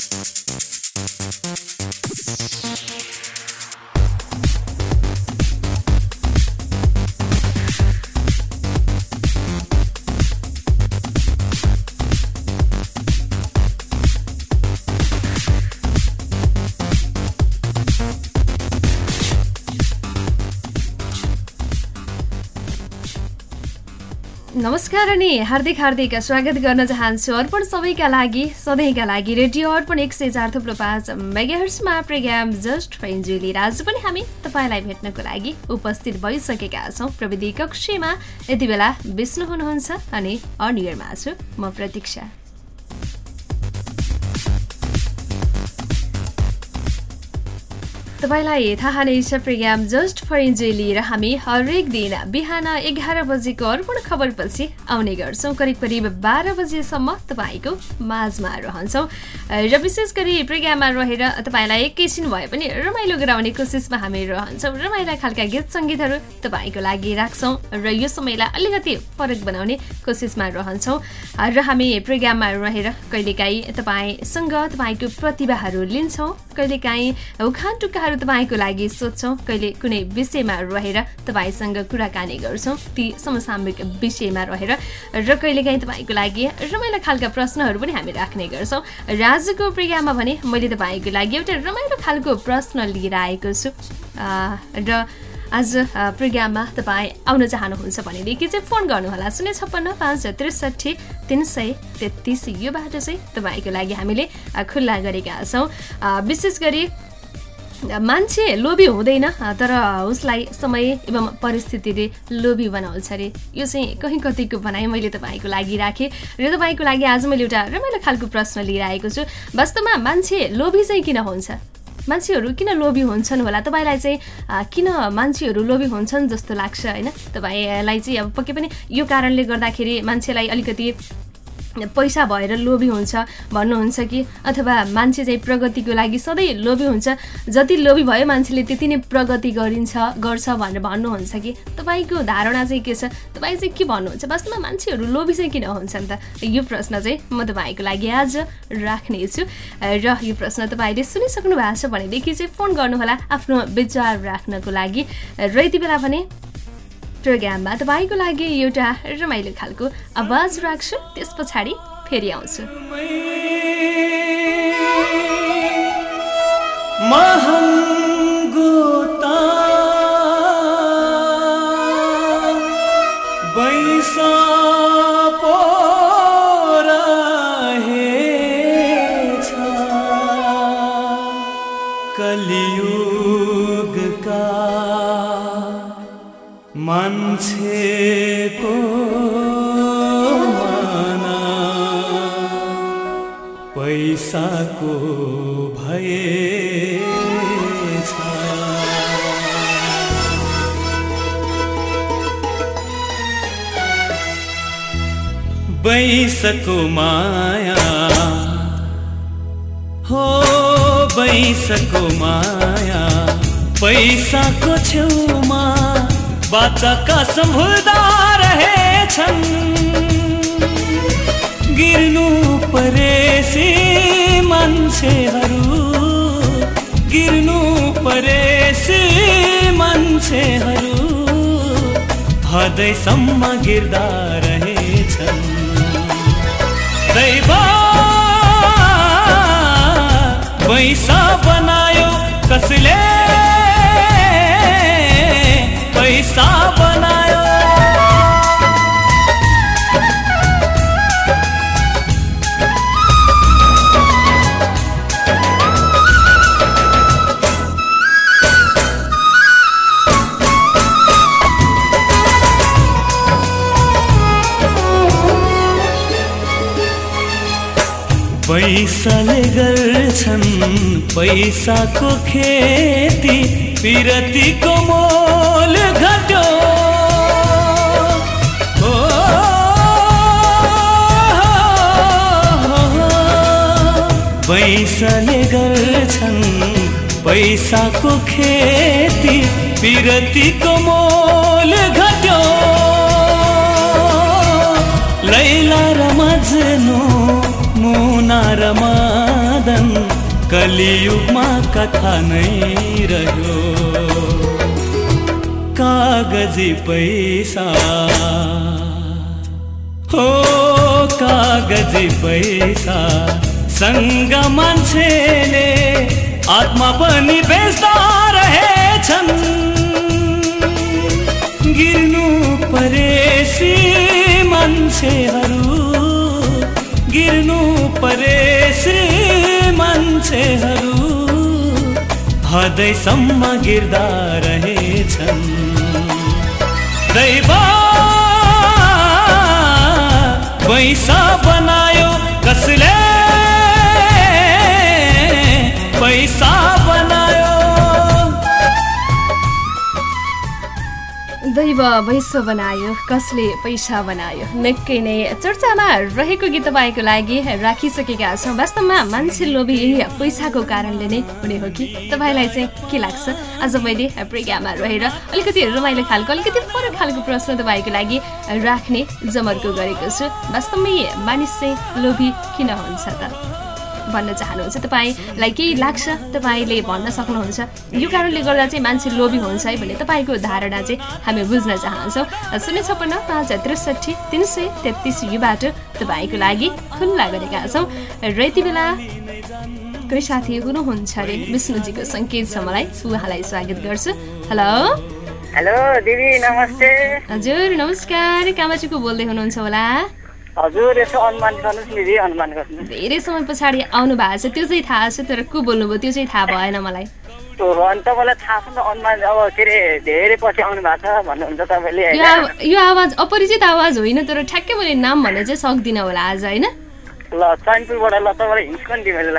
Thank you. नमस्कार अनि हार्दिक हार्दिक स्वागत गर्न चाहन्छु अर्पण सबैका लागि सधैँका लागि रेडियो अर्पण एक सय चार थुप्रो पाँच मेगाहर्समा प्रोग्राम जस्ट फेन्जु लिएर आज पनि हामी तपाईँलाई भेट्नको लागि उपस्थित भइसकेका छौँ प्रविधि कक्षमा। यति बेला विष्णु हुनुहुन्छ अनि अनियरमा छु। म प्रतीक्षा। तपाईँलाई थाहा नै छ प्रोग्राम जस्ट फर इन्जोय लिएर हामी हरेक दिन बिहान एघार बजेको अर्पण खबरपछि आउने गर्छौँ। करिब करिब बाह्र बजेसम्म तपाईँको माझमा रहन्छौँ। र विशेष गरी प्रोग्राममा रहेर तपाईँलाई एकैछिन भए पनि रमाइलो गराउने कोसिसमा हामी रहन्छौँ। रमाइला खालका गीत सङ्गीतहरू तपाईँको लागि राख्छौँ र यो समयलाई अलिकति फरक बनाउने कोसिसमा रहन्छौँ। र हामी प्रोग्राममा रहेर कहिलेकाहीँ तपाईँसँग तपाईँको प्रतिभाहरू लिन्छौँ। कहिलेकाहीँ उखान टुक्का कुराहरू तपाईँको लागि सोध्छौँ। कहिले कुनै विषयमा रहेर तपाईँसँग कुराकानी गर्छौँ। ती समसामयिक विषयमा रहेर र कहिलेकाहीँ तपाईँको लागि रमाइलो खालका प्रश्नहरू पनि हामी राख्ने गर्छौँ। र आजको प्रोग्राममा भने मैले तपाईँको लागि एउटा रमाइलो खालको प्रश्न लिएर आएको छु। र आज प्रोग्राममा तपाईँ आउन चाहनुहुन्छ भनेदेखि चाहिँ फोन गर्नुहोला। शून्य छप्पन्न पाँच त्रिसठी तिन सय तेत्तिस। यो बाटो चाहिँ तपाईँको लागि हामीले खुल्ला गरेका छौँ। विशेष गरी मान्छे लोभी हुँदैन तर उसलाई समय एवं परिस्थितिले लोभी बनाउँछ अरे। यो चाहिँ कहीँ कतिको भनाइ मैले तपाईँको लागि राखेँ। र तपाईँको लागि आज मैले एउटा रमाइलो खालको प्रश्न लिएर आएको छु। वास्तवमा मान्छे लोभी चाहिँ किन हुन्छ? मान्छेहरू किन लोभी हुन्छन् होला? तपाईँलाई चाहिँ किन मान्छेहरू लोभी हुन्छन् जस्तो लाग्छ होइन? तपाईँलाई चाहिँ अब पक्कै पनि यो कारणले गर्दाखेरि मान्छेलाई अलिकति पैसा भएर लोभी हुन्छ भन्नुहुन्छ कि अथवा मान्छे चाहिँ प्रगतिको लागि सधैँ लोभी हुन्छ। जति लोभी भयो मान्छेले त्यति नै प्रगति गरिन्छ गर्छ भनेर भन्नुहुन्छ कि तपाईँको धारणा चाहिँ के छ? तपाईँ चाहिँ के भन्नुहुन्छ? वास्तवमा मान्छेहरू लोभी चाहिँ किन हुन्छन् त? यो प्रश्न चाहिँ म तपाईँको लागि आज राख्नेछु र यो प्रश्न तपाईँले सुनिसक्नु भएको छ भनेदेखि चाहिँ फोन गर्नुहोला आफ्नो विचार राख्नको लागि। र यति बेला भने प्रोग्राममा तपाईँको लागि एउटा रमाइलो खालको आवाज राख्छु। त्यस पछाडि फेरि आउँछु। मान्छेको पैसाको भए बैसको माया। हो बैसको माया। पैसाको छेउमा बाचाका सम्भुल्दा रहेछन्। गिर्नु परेसी मान्छेहरू गिर्नु परेसी मान्छेहरू हदैसम्म गिर्दा रहेछन् दैव पैसा बनायो कसले पैसा गर्छन्। पैसाको खेती विरतिको मोल घट्यो। पैसाले गर्छन्। पैसाको खेती विरतिको मोल घट्यो। लैला र मजनु मुना र कलियुगमा कथा नै रह्यो। कागजी पैसा। हो कागजी पैसा। सँग मान्छेले आत्मा पनि बेच्दा रहेछन्। गिर्नु परेसी मान्छेहरू गिर्नु परेसी मान्छेहरू हदैसम्म गिर्दा रहेछन्। दैव पैसा बनायो दैव वैश्व बनायो कसले पैसा बनायो? निकै नै चर्चामा रहेको गीत तपाईँको लागि राखिसकेका छौँ। वास्तवमा मान्छे लोभी यही पैसाको कारणले नै हुने हो कि? तपाईँलाई चाहिँ के लाग्छ? आज मैले प्रिज्ञामा रहेर अलिकति रमाइलो खालको अलिकति फरक खालको प्रश्न तपाईँको लागि राख्ने जमर्को गरेको छु। वास्तवमै मानिस चाहिँ लोभी किन हुन्छ त? भन्न चाहनुहुन्छ। तपाईँलाई केही लाग्छ? तपाईँले भन्न सक्नुहुन्छ। यो कारणले गर्दा चाहिँ मान्छे लोभी हुन्छ है भन्ने तपाईँको धारणा चाहिँ हामी बुझ्न चाहन्छौँ। शून्य छप्पन्न पाँच त्रिसठी तिन सय तेत्तिस युबाट तपाईँको लागि खुल्ला गरेका छौँ। र यति बेला कोही साथी हुनुहुन्छ अरे? विष्णुजीको सङ्केत छ मलाई। उहाँलाई स्वागत गर्छु। हेलो। हेलो दिदी नमस्ते। हजुर नमस्कार। कामाचीको बोल्दै हुनुहुन्छ होला। हजुर यसो अनुमान गर्नुहोस् नि दिदी अनुमान गर्नुहोस्। धेरै समय पछाडि आउनु भएको छ त्यो चाहिँ थाहा छ तर को बोल्नुभयो त्यो चाहिँ थाहा भएन मलाई। ओहो, अनि तपाईँलाई थाहा छ नि त अनुमान अब के अरे धेरै पछि आउनु भएको छ भन्नुहुन्छ तपाईँले यो आवाज अपरिचित आवाज होइन तर ठ्याक्कै मैले नाम भन्न चाहिँ सक्दिनँ होला आज होइन? ल चैनपुरबाट ल तपाईँलाई ल।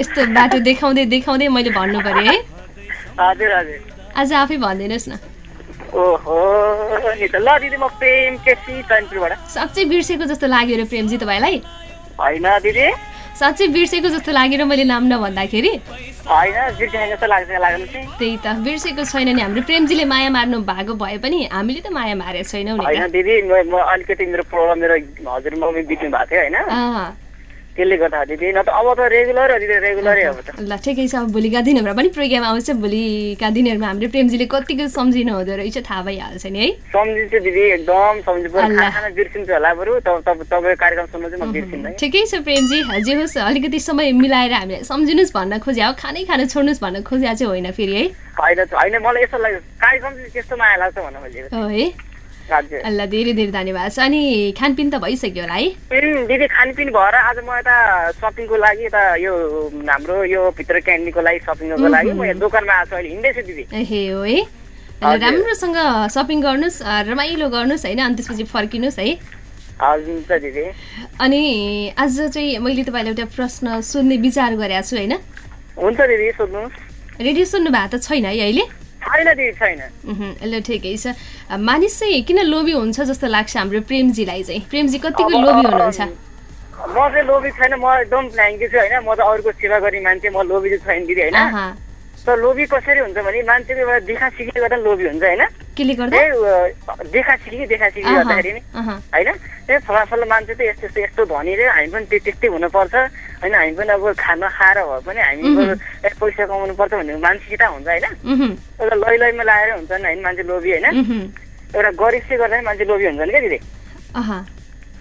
यस्तो बाटो देखाउँदै देखाउँदै मैले भन्नु पर्यो है। हजुर हजुर। आज आफै भनिदिनुहोस् न। ओहो नि त ल दिदी म प्रेम केसी चैनपुरबाट साँच्चै बिर्सेको जस्तो लाग्यो र प्रेमजी तपाईँलाई? होइन दिदी। साँच्चै बिर्सेको जस्तो लाग्यो र मैले नाम नभन्दाखेरि? त्यही त बिर्सेको छैन नि हाम्रो प्रेमजीले माया मार्नु भएको भए पनि हामीले त माया मारेको छैनौँ नि दिदी अलिकति मेरो प्रोग्राम मेरो हजुर बित्नु भएको थियो होइन। त्यसले गर्दा दिदी न त अब त रेगुलर हो दिदी रेगुलरै अब त। ल ठिकै छ अब भोलिका दिनहरूमा पनि प्रोग्राम आउँछ भोलिका दिनहरूमा हाम्रो प्रेमजीले कतिको सम्झिनु हुँदो रहेछ थाहा भइहाल्छ नि है। सम्झिन्छु दिदी एकदम सम्झिन्छु। बिर्सिन्छु होला बरु तपाईँको कार्यक्रम सुन्नु चाहिँ म बिर्सिन्न ठिकै छ प्रेमजी जे होस् अलिकति समय मिलाएर हामीलाई सम्झिनुहोस् भन्न खोज्या हो खानै खान छोड्नुहोस् भन्न खोज्या चाहिँ होइन फेरि है। होइन होइन मलाई यस्तो लाग्यो कार्यक्रम चाहिँ त्यस्तो माया लाग्छ भन्न खोजेको। हो। अल्ला धेरै धेरै धन्यवाद। छ अनि खानपिन त भइसक्यो होला है? दिदी खानपिन भएर आज म यता सपिङको लागि यता यो हाम्रो यो भित्र क्यान्डीको लागि सपिङको लागि म यहाँ दोकानमा आएको छु। अहिले हिँड्दैछु दिदी। ए हो है ल। राम्रोसँग सपिङ गर्नुहोस् रमाइलो गर्नुहोस् होइन? अनि त्यसपछि फर्किनुहोस् है? अनि आज चाहिँ मैले तपाईँलाई एउटा प्रश्न सोध्ने विचार गरेको छु होइन? रेडियो सुन्नु भएको त छैन है अहिले? छैन दिदी छैन। ल ठिकै छ। मानिस चाहिँ किन लोभी हुन्छ जस्तो लाग्छ हाम्रो प्रेमजीलाई चाहिँ? प्रेमजी कतिको लोभी हुनुहुन्छ? म चाहिँ लोभी छैन म एकदम फ्ल्याङ्की छु होइन। म त अरूको सेवा गर्ने मान्छे म लोभी चाहिँ छैन दिदी होइन? तर लोभी कसरी हुन्छ भने मान्छेको एउटा देखा सिकी गर्दा लोभी हुन्छ होइन? देखा सिकी देखा सिकी गर्दाखेरि नि होइन? त्यही फलाफल मान्छे त यस्तो यस्तो यस्तो धनी रे हामी पनि त्यो त्यस्तै हुनुपर्छ होइन? हामी पनि अब खाना खाएर भए पनि हामी ए, पैसा कमाउनु पर्छ भन्ने मानसिकता हुन्छ होइन? एउटा लै लैमा लाएर हुन्छ नि होइन? मान्छे लोभी होइन? एउटा गरिबसे गर्दा मान्छे लोभी हुन्छन् क्या दिदी।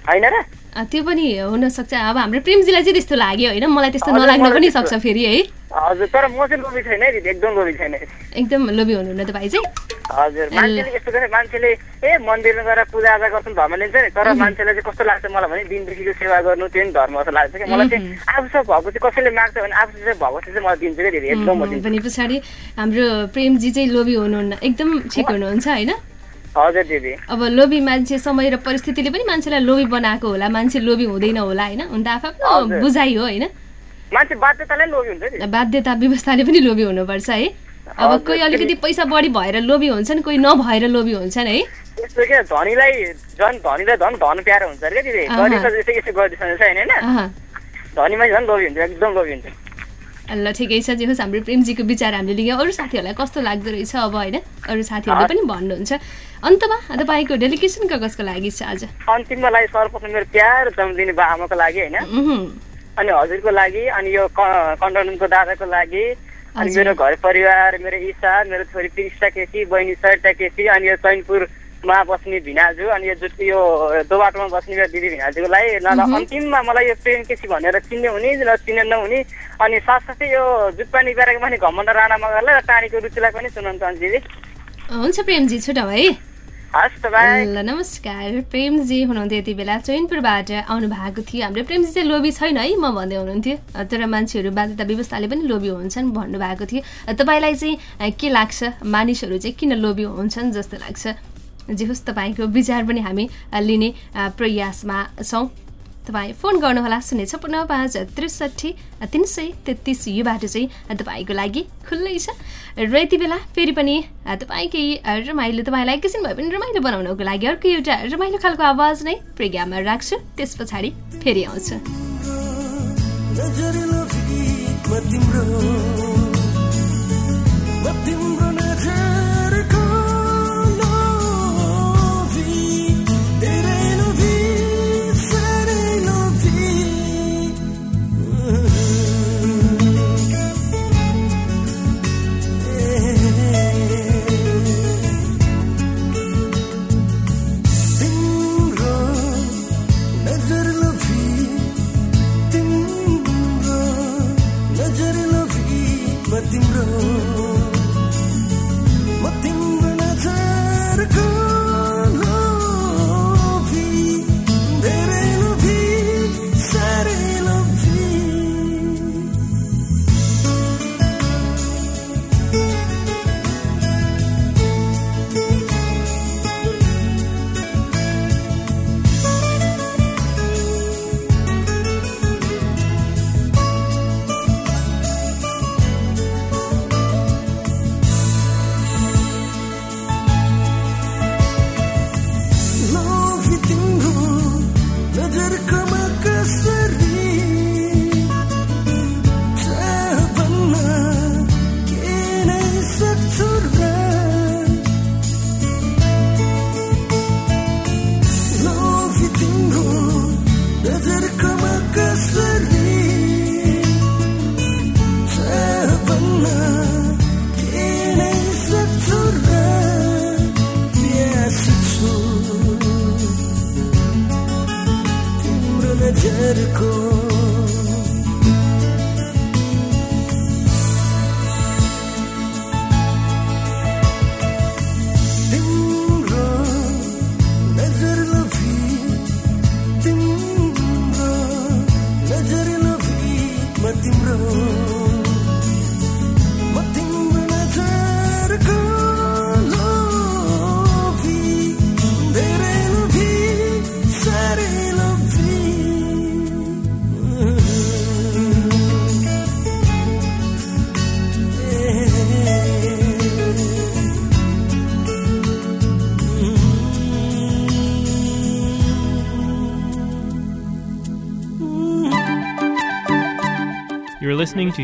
होइन र? त्यो पनि हुनसक्छ। अब हाम्रो प्रेमजीलाई चाहिँ त्यस्तो लाग्यो होइन? मलाई त्यस्तो नलाग्न पनि सक्छ फेरि है? हजुर तर म चाहिँ लोभी छैन दिदी एकदम लोभी छैन। एकदम लोभी हुनुहुन्न तपाईँ चाहिँ। हजुर मान्छेले यस्तो गर्छ मान्छेले ए मन्दिरमा गएर पूजाआजा गर्छन् धर्म लिन्छ नि। तर मान्छेलाई चाहिँ कस्तो लाग्छ मलाई भने दिनदेखिको सेवा गर्नु त्यो नि धर्म जस्तो लाग्छ कि? मलाई चाहिँ आफूसँग भएको चाहिँ कसैले माग्छ भने आफूसँग भएको चाहिँ मलाई दिन्छु क्या दिदी एकदम भने पछाडि हाम्रो प्रेमजी चाहिँ लोभी हुनुहुन्न एकदम ठिक हुनुहुन्छ होइन? हजुर दिदी। अब लोभी मान्छे समय र परिस्थितिले पनि मान्छेलाई लोभी बनाएको होला मान्छे लोभी हुँदैन होला होइन? हुन त आफ्नो। बुझाइ हो होइन? बाध्यता व्यवस्थाले पनि लोभी हुनुपर्छ है? अब कोही अलिकति पैसा बढी भएर लोभी हुन्छन् कोही नभएर लोभी हुन्छन् है? क्या धनीलाई झन् धनीलाई झन् धन प्यारो हुन्छ क्या दिदी। यसो गरिदिन्छ होइन? धनी मान्छे झन् लोभी हुन्छ एकदम लोभी हुन्छ। ल ठिकै छ जे होस् हाम्रो प्रेमजीको विचार हामीले लियौँ। अरू साथीहरूलाई कस्तो लाग्दो रहेछ अब होइन? अरू साथीहरूले पनि भन्नुहुन्छ। अन्तमा तपाईँको डेलिगेसन कागजको लागि छ आज? अन्तिममा लागि सर्वप्रथम मेरो प्यार जन्मदिने बा आमाको लागि होइन? अनि हजुरको लागि अनि यो कन्डनको दादाको लागि अनि। मेरो घर परिवार मेरो इसा मेरो छोरी पिरिस्टा केसी बहिनी सरिता केसी अनि यो चैनपुरमा बस्ने भिनाजु अनि यो जुन यो दोबाटोमा बस्ने मेरो दिदी भिनाजुको लागि ल अन्तिममा मलाई यो प्रेम केसी भनेर चिन्ने हुने र चिन्ने नहुने अनि साथसाथै यो जुटपानी बेराको पनि घमण्ड राणा मगरलाई र टाढीको रुचिलाई पनि सुनाउनु चाहन्छु दिदी। हुन्छ प्रेमजी छुटाउ है। ल नमस्कार। प्रेमजी हुनुहुन्थ्यो यति बेला चैनपुरबाट आउनु भएको थियो। हाम्रो प्रेमजी चाहिँ लोभी छैन है म भन्दै हुनुहुन्थ्यो। तर मान्छेहरू बाध्यता व्यवस्थाले पनि लोभी हुन्छन् भन्नुभएको थियो। तपाईँलाई चाहिँ के लाग्छ? मानिसहरू चाहिँ किन लोभी हुन्छन् जस्तो लाग्छ? जे होस् तपाईँको विचार पनि हामी लिने प्रयासमा छौँ। तपाईँ फोन गर्नुहोला शून्य छपन्न पाँच त्रिसठी तिन सय तेत्तिस यो बाटो चाहिँ तपाईँको लागि खुल्लै छ। र यति बेला फेरि पनि तपाईँकै रमाइलो तपाईँलाई एकैछिन भए पनि रमाइलो बनाउनको लागि अर्को एउटा रमाइलो खालको आवाज नै प्रोग्राममा राख्छु। त्यस पछाडि फेरि आउँछु।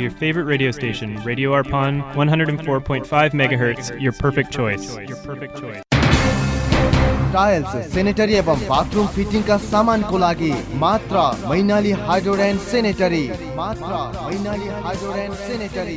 your favorite radio station, Radio Arpon, 104.5 megahertz, your perfect choice. Your perfect choice. Tiles sanitary एवं बाथरूम फिटिङका सामानको लागि मात्र मैनाली हाइड्रोड एन्ड सेनेटरी मात्र मैनाली हाइड्रोड एन्ड सेनेटरी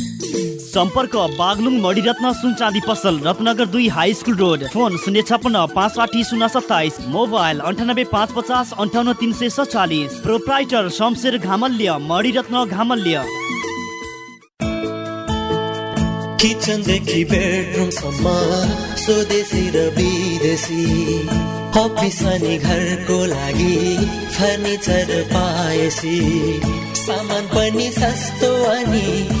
सम्पर्क बागलुङ मणिरत्न सुन चाँदी पसल रत्नगर दुई हाई स्कुल रोड। फोन शून्य छपन्न पाँच साठी शून्य सत्ताइस। मोबाइल अन्ठानब्बे पाँच पचास अन्ठाउन्न तिन सय सत्तालिस प्रोप्राइटर शमशेर घामल्य मणिरत्न घामल्य। सामान पनि सस्तो अनि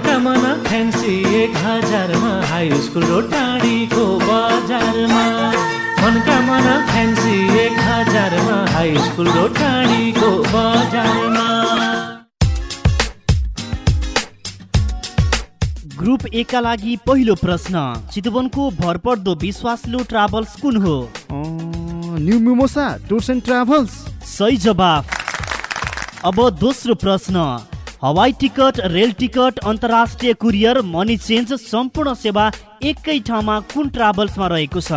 मनका मना फ्यान्सी एक हजारमा हाई स्कुल र टाढीको बजारमा। मनका मना फ्यान्सी एक हजारमा हाई स्कुल र टाढीको बजारमा। ग्रुप ए का लागि पहिलो प्रश्न चितवनको भरपर्दो विश्वासिलो ट्राभल्स कुन हो? New Mimosa tours and travels. सही जवाफ। अब दोस्रो प्रश्न हवाई टिकट रेल टिकट अन्तर्राष्ट्रिय कुरियर मनी चेन्ज सम्पूर्ण सेवा एकै ठाउँमा कुन ट्राभल्समा रहेको छ?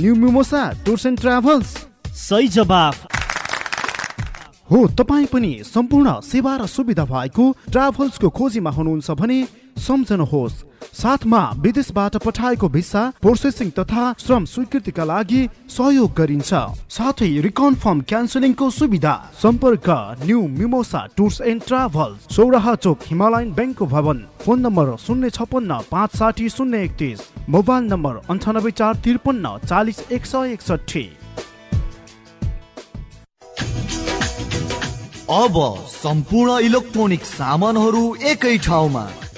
New Mimosa tours and travels. सही जवाफ। हो तपाईँ पनि सम्पूर्ण सेवा र सुविधा भएको ट्राभल्सको खोजीमा हुनुहुन्छ भने सम्झनुहोस् साथमा विदेशबाट पठाएको भिसा प्रोसेसिङ तथा श्रम स्वीकृतिका लागि सहयोग गरिन्छ। साथै रिकन्फर्म क्यान्सलिङको सुविधा। सम्पर्क new Mimosa tours and travels Sauraha Chowk Himalayan ब्याङ्कको भवन। फोन नम्बर शून्य छपन्न पाँच साठी शून्य एकतिस। मोबाइल नम्बर अन्ठानब्बे चार त्रिपन्न चालिस एक सय एकसठी अब सम्पूर्ण इलेक्ट्रोनिक सामानहरू एकै ठाउँमा।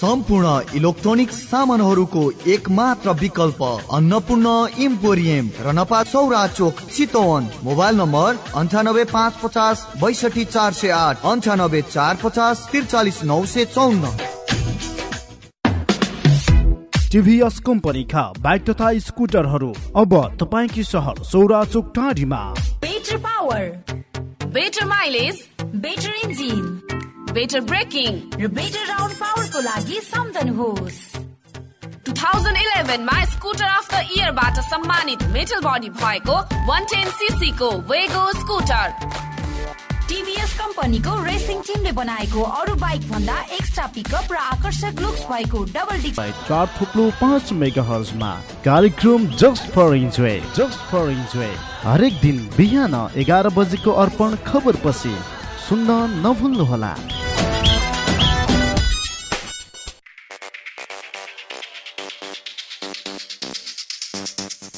सम्पूर्ण इलेक्ट्रोनिक सामानहरूको एक मात्र विकल्प अन्नपूर्ण इम्पोरियम रनपा सौरा चोक चितवन मोबाइल नम्बर अन्ठानब्बे पाँच पचास बैसठी चार सय आठ अन्ठानब्बे चार पचास त्रिचालिस नौ सय चौन्न। टिभीएस कम्पनीका बाइक तथा स्कुटरहरू अब तपाईँकी सहर सौरा चोक टाढीमा। Better power better mileage better engine better braking र बेटर राउन्ड पावरको लागि सम्झनुहोस् टु थाउजन्ड इलेभेनमा स्कुटर अफ द इयरबाट सम्मानित मेटल बडी भएको वान टेन सिसीको वेगो स्कुटर टिभीएस कम्पनीको रेसिङ टिमले बनाएको अरू बाइक भन्दा एक्स्ट्रा पिकअप र आकर्षक लुक्स भएको डबल डिस्क चार थुप्लो पाँच मेगा हर्जमा कार्यक्रम just for enjoy just for enjoy हरेक दिन बिहान एघार बजेको अर्पण खबर पछि सुन्न नभुल्नुहोला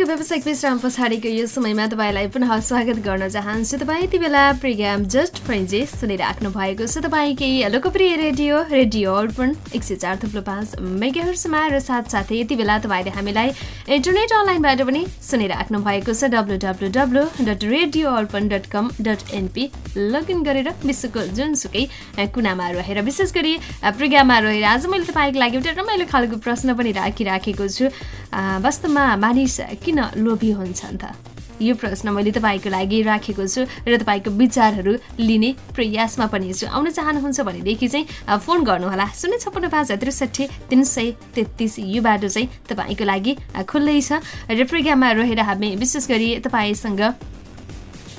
एकैछिनको व्यावसायिक विश्राम पछाडिको यो समयमा तपाईँलाई पुनः स्वागत गर्न चाहन्छु। तपाईँ यति बेला प्रोग्राम जस्ट फ्रेन्जे सुनिराख्नु भएको छ। तपाईँकै लोकप्रिय रेडियो रेडियो अर्पण एक सय चार थुप्रो पाँच मेगाहर्समा र साथसाथै यति बेला तपाईँले हामीलाई इन्टरनेट अनलाइनबाट पनि सुनिराख्नु भएको छ। W W W dot radio Arpan dot com dot NP login गरेर विश्वको जुनसुकै कुनामा रहेर विशेष गरी प्रोग्राममा रहेर आज मैले तपाईँको लागि एउटा रमाइलो खालको प्रश्न पनि राखिराखेको छु। वास्तवमा मानिस किन लोभी हुन्छन् त? यो प्रश्न मैले तपाईँको लागि राखेको छु र तपाईँको विचारहरू लिने प्रयासमा पनि छु। आउन चाहनुहुन्छ भनेदेखि चाहिँ फोन गर्नुहोला। शून्य छप्पन्न पाँच त्रिसठी तिन सय तेत्तिस। यो बाटो चाहिँ तपाईँको लागि खुल्लै छ। र प्रोग्राममा रहेर हामी विशेष गरी तपाईँसँग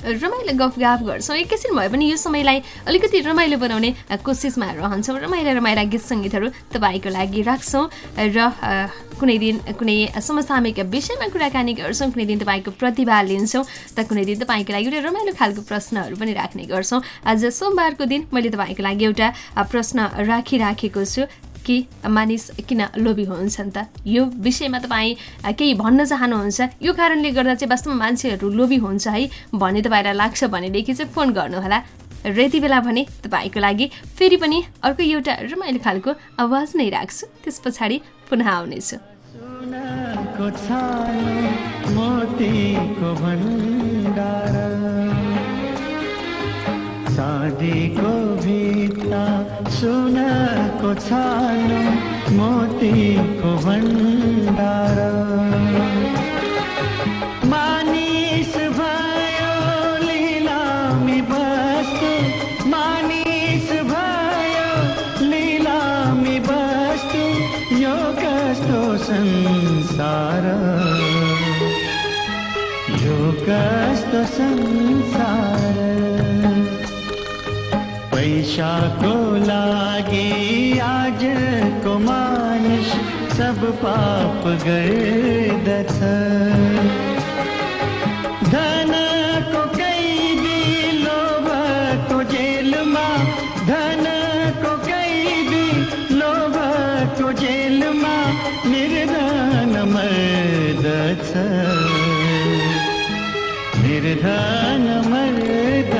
रमाइलो गफगाफ गर्छौँ। एकैछिन भए पनि यो समयलाई अलिकति रमाइलो बनाउने कोसिसमा रहन्छौँ। रमाइला रमाइला गीत सङ्गीतहरू तपाईँको लागि राख्छौँ। र कुनै दिन कुनै समसामयिक विषयमा कुराकानी गर्छौँ कुनै दिन तपाईँको प्रतिभा लिन्छौँ त कुनै दिन तपाईँको लागि एउटा रमाइलो खालको प्रश्नहरू पनि राख्ने गर्छौँ। आज सोमबारको दिन मैले तपाईँको लागि एउटा प्रश्न राखिराखेको छु। कि मानिस किन लोभी हुन्छन् त? यो विषयमा तपाईँ केही भन्न चाहनुहुन्छ? यो कारणले गर्दा चाहिँ वास्तवमा मान्छेहरू लोभी हुन्छ है भन्ने तपाईँलाई लाग्छ भनेदेखि चाहिँ फोन गर्नुहोला। र यति बेला भने तपाईँको लागि फेरि पनि अर्को एउटा रमाइलो खालको आवाज नै राख्छु। त्यस पछाडि पुनः आउनेछु। साधीको भित्ता सुनको छानो मोतीको भण्डार मानिस भयो लिलामी बस्तु मानिस भयो लिलामी बस्तु यो कस्तो संसार सब पाप गए दर्शन। धन को कई भी लोग को जेल माँ। धन को कई भी लोग को जेल माँ। निर्धान मर्द निर्धान मर्द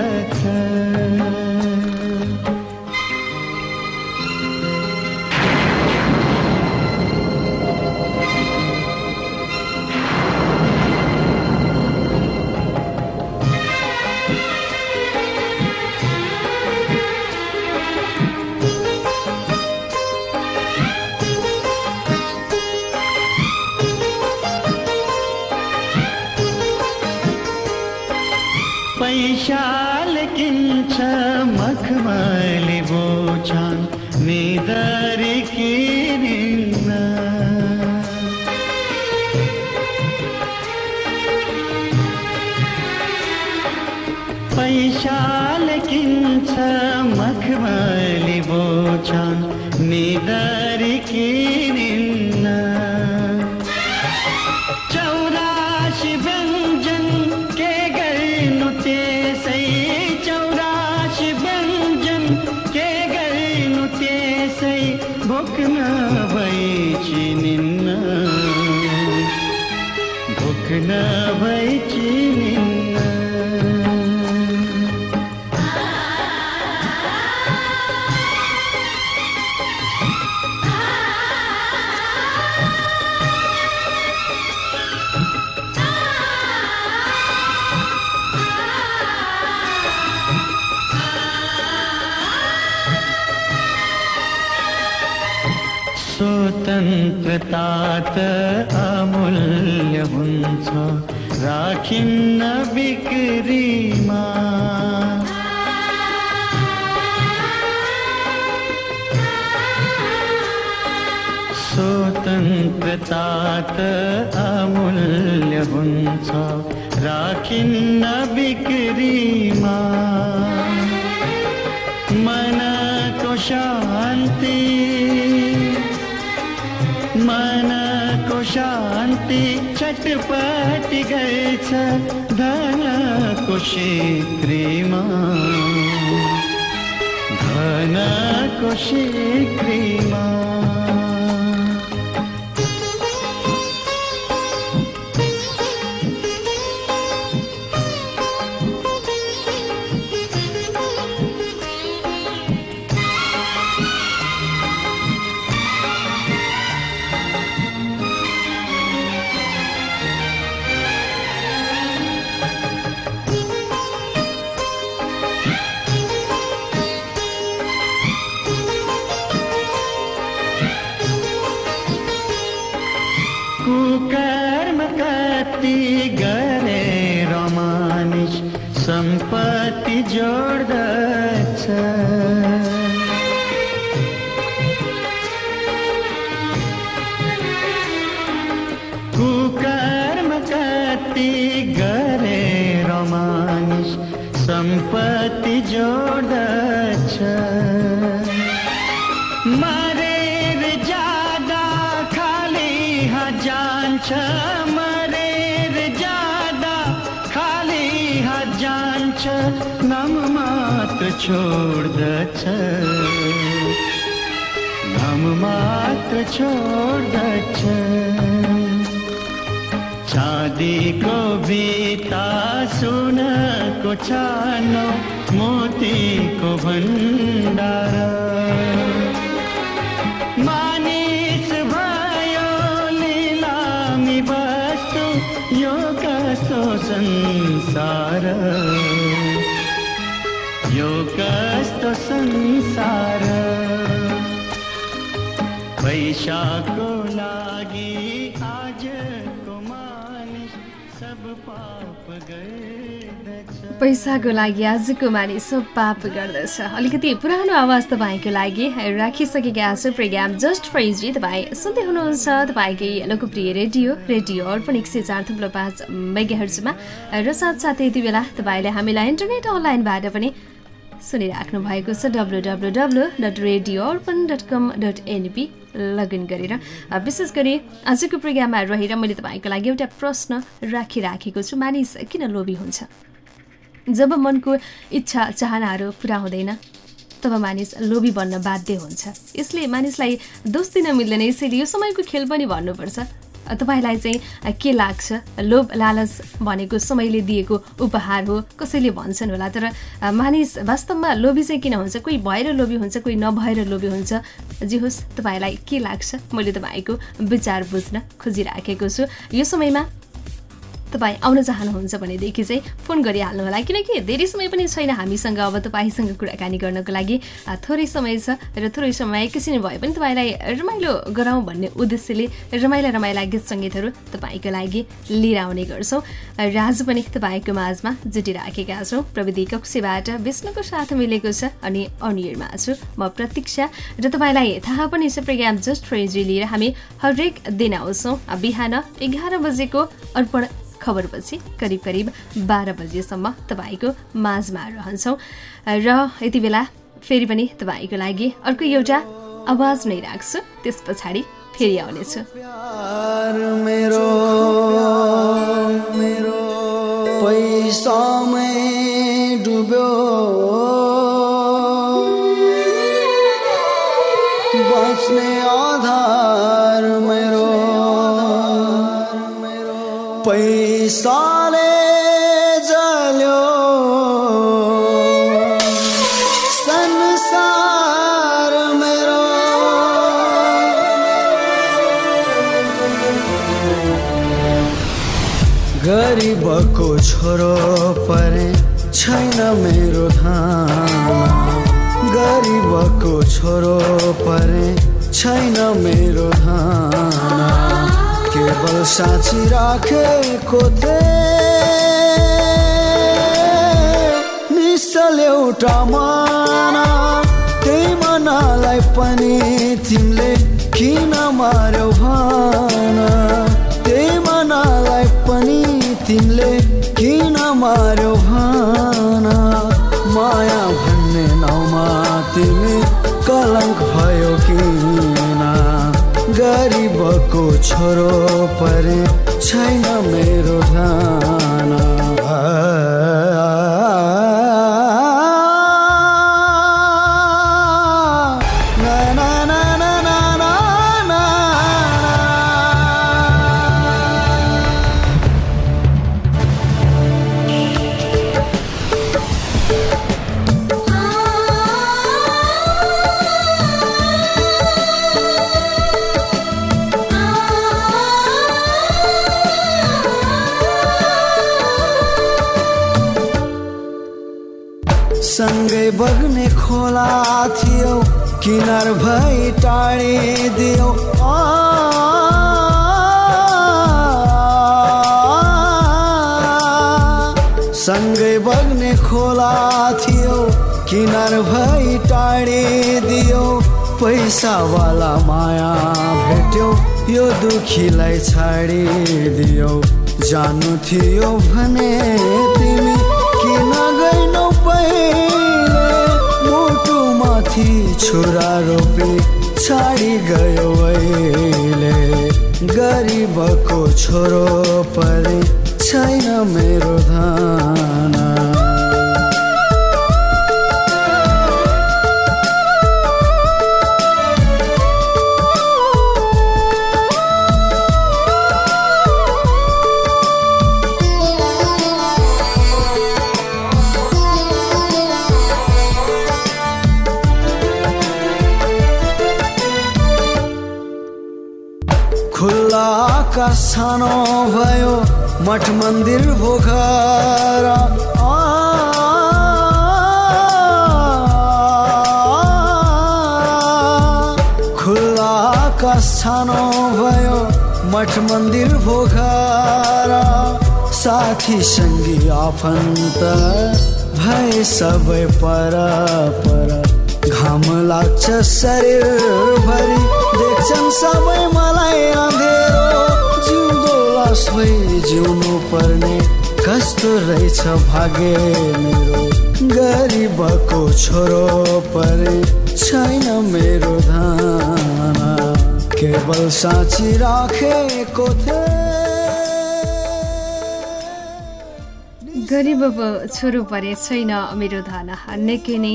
स्वतन्त्रता त अमूल्य हुन्छ। राखिन्न बिक्रीमा स्वतन्त्रता त अमूल्य हुन्छ। राखिन्न बिक्रीमा मनको शान्ति शान्ति चटपट गएछ धन कुशि क्रीमा। धन कुशि मात्र बीता सुन को न मोती को भण्डार मनीस भयो लीली वस्तु योग संसार। योग संसार। लागि सब पाप पैसाको लागि आजको मानिस सब पाप गर्दछ। अलिकति पुरानो आवाज तपाईँको लागि राखिसकेका छु प्रोग्राम जस्ट फर इजी तपाईँ सुन्दै हुनुहुन्छ तपाईँकै लोकप्रिय रेडियो रेडियो अर्पण एक सय चार थुप्रो पाँच मेगाहर्जमा। र साथसाथै यति बेला तपाईँले हामीलाई इन्टरनेट अनलाइनबाट पनि सुनिराख्नु भएको छ W W W dot radio Arpan dot com dot NP login गरेर। विशेष गरी आजको प्रोग्राममा रहेर मैले तपाईँको लागि एउटा प्रश्न राखिराखेको छु। मानिस किन लोभी हुन्छ? जब मनको इच्छा चाहनाहरू पुरा हुँदैन तब मानिस लोभी बन्न बाध्य हुन्छ। यसले मानिसलाई दोष दिन मिल्दैन। यसैले यो समयको खेल पनि भन्नुपर्छ। तपाईँलाई चाहिँ के लाग्छ? लोभ लालच भनेको समयले दिएको उपहार हो कसैले भन्छन् होला? तर मानिस वास्तवमा लोभी चाहिँ किन हुन्छ? कोही भएर लोभी हुन्छ कोही नभएर लोभी हुन्छ? जे होस् तपाईँलाई के लाग्छ? मैले तपाईँको विचार बुझ्न खोजिराखेको छु। यो समयमा तपाईँ आउन चाहनुहुन्छ भनेदेखि चाहिँ फोन गरिहाल्नु होला। किनकि धेरै समय पनि छैन हामीसँग अब तपाईँसँग कुराकानी गर्नको लागि। थोरै समय छ र थोरै समय एकैछिन भए पनि तपाईँलाई रमाइलो गराउँ भन्ने उद्देश्यले रमाइला रमाइला गीत सङ्गीतहरू तपाईँको लागि लिएर आउने गर्छौँ। र आज पनि तपाईँको माझमा जुटिराखेका छौँ। प्रविधि कक्षीबाट विष्णुको साथ मिलेको छ अनि अनियरमा छु। म प्रतीक्षा र तपाईँलाई थाहा पनि छ प्रोग्राम जस्ट फर इन्जोय लिएर हामी हरेक दिन आउँछौँ। बिहान एघार बजेको अर्पण खबरपछि करिब करिब बाह्र बजेसम्म तपाईँको माझमा रहन्छौँ। र यति बेला फेरि पनि तपाईँको लागि अर्को एउटा आवाज नै राख्छु। त्यस पछाडि फेरि आउनेछु। मेरो डुब्यो। पैसाले जल्यो संसार मेरो गरिबको छोरो परे छैन मेरो धान गरिबको छोरो परे छैन साँची राखेको निश्चल एउटा माना त्यही मनालाई पनि तिमीले किन मार्यौ भन त्यही मनालाई पनि तिमीले किन मार्यौ भन माया भन्ने नाउँमा तिमी कलङ्क भयो किन गरिबको छोरो परे छैन मेरो ध्यान किनार भई टाढिदियो सँगै बग्ने खोला थियो किनार भई टाढिदियो पैसावाला माया भेट्यो यो दुखीलाई छाडिदियो जानु थियो भने तिमी मुटुमाथि छुरा रोपी छाडी गयो अहिले गरिबको छोरो परे। पर पर। घाम लाग्छ शरीरभरि देख्छन् सबै मलाई अँधेरो। जिउँदो लास जिउनु पर्ने कस्तो रहेछ भाग्य मेरो। गरिबको छोरो परे छैन मेरो धान केवल साँची राखेको थिएँ। गरिब छोरो परे छैन मेरो धान निकै नै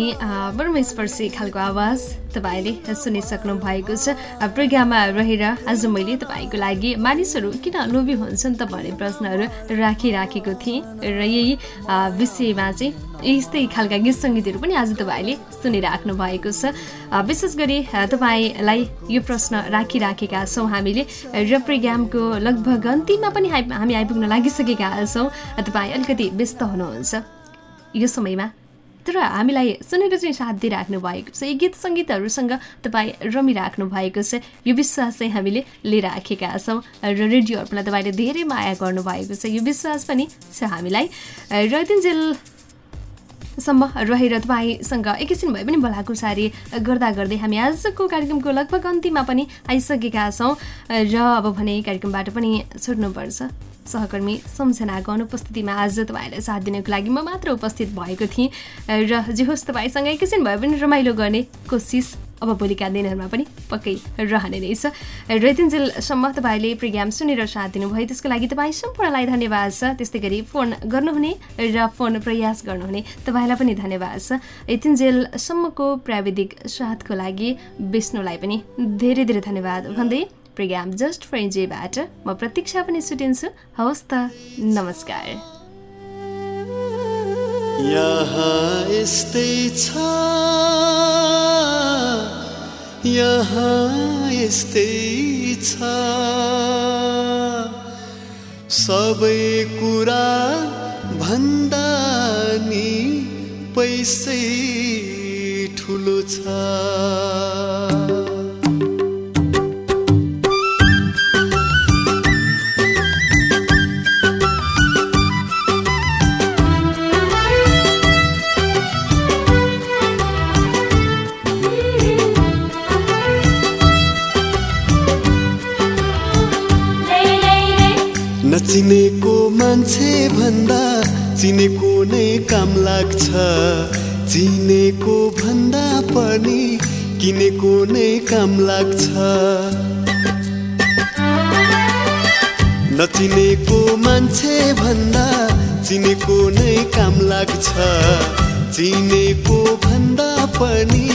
मर्मस्पर्शी खालको आवाज तपाईँले सुनिसक्नु भएको छ। प्रोग्राममा रहेर आज मैले तपाईँको लागि मानिसहरू किन लोभी हुन्छन् त भन्ने प्रश्नहरू राखिराखेको थिएँ। र यही विषयमा चाहिँ यस्तै खालका गीत सङ्गीतहरू पनि आज तपाईँले सुनिराख्नु भएको छ। विशेष गरी तपाईँलाई यो प्रश्न राखिराखेका छौँ हामीले। र प्रोग्रामको लगभग अन्तिममा पनि हामी आइपुग्न लागिसकेका छौँ। तपाईँ अलिकति व्यस्त हुनुहुन्छ। यो समयमा तर हामीलाई सुनेर चाहिँ साथ दिइराख्नु भएको छ। यी गीत सङ्गीतहरूसँग तपाईँ रमिराख्नु भएको छ। यो विश्वास चाहिँ हामीले लिइराखेका छौँ। र रेडियो अर्पणलाई तपाईँले धेरै माया गर्नुभएको छ। यो विश्वास पनि छ हामीलाई। र दिनजेल सम्म रहेर तपाईँसँग एकैछिन भए पनि भलाकुसारी गर्दा गर्दै हामी आजको कार्यक्रमको लगभग अन्तिममा पनि आइसकेका छौँ। र अब भने कार्यक्रमबाट पनि छुट्नुपर्छ। सहकर्मी सम्झनाको अनुपस्थितिमा आज तपाईँहरूलाई साथ दिनको लागि म मात्र उपस्थित भएको थिएँ। र जे होस् तपाईँसँग एकैछिन भए पनि रमाइलो गर्ने कोसिस अब भोलिका दिनहरूमा पनि पक्कै रहने रहेछ र यतिन्जेलसम्म तपाईँले प्रोग्राम सुनेर साथ दिनुभयो। त्यसको लागि तपाईँ सम्पूर्णलाई धन्यवाद छ। त्यस्तै गरी फोन गर्नुहुने र फोन प्रयास गर्नुहुने तपाईँलाई पनि धन्यवाद छ। यतिन्जेलसम्मको प्राविधिक साथको लागि विष्णुलाई पनि धेरै धेरै धन्यवाद भन्दै प्रोग्राम जस्ट फर इन्जोयबाट म प्रतीक्षा पनि छुटिन्छु हवस् त नमस्कार। यहाँ यस्तै छ। यहाँ यस्तै छ। सबै कुरा भन्दा नि पैसै ठुलो छ। नचिनेको मान्छे भन्दा चिनेको नै काम लाग्छ। चिनेको भन्दा पनि किनेको नै काम लाग्छ। नचिनेको मान्छे भन्दा चिनेको नै काम लाग्छ। चिनेको भन्दा पनि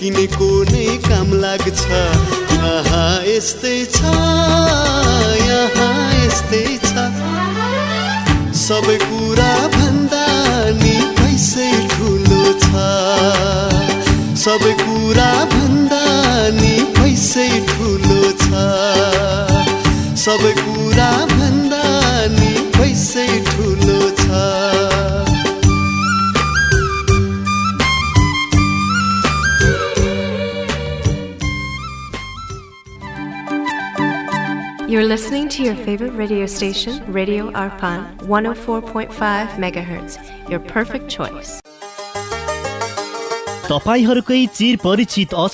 किनेको नै काम लाग्छ। यहाँ यस्तै छ यहाँ यस्तै छ। सबै कुरा भन्दा नि पैसै ठुलो छ। सबै कुरा भन्दा नि पैसै ठुलो छ। सबै कुरा भन्दा You're listening to your favorite radio station, Radio Arpan, 104.5 megahertz, your perfect choice. तपाईँहरूकै चिर परिचित अस्पताल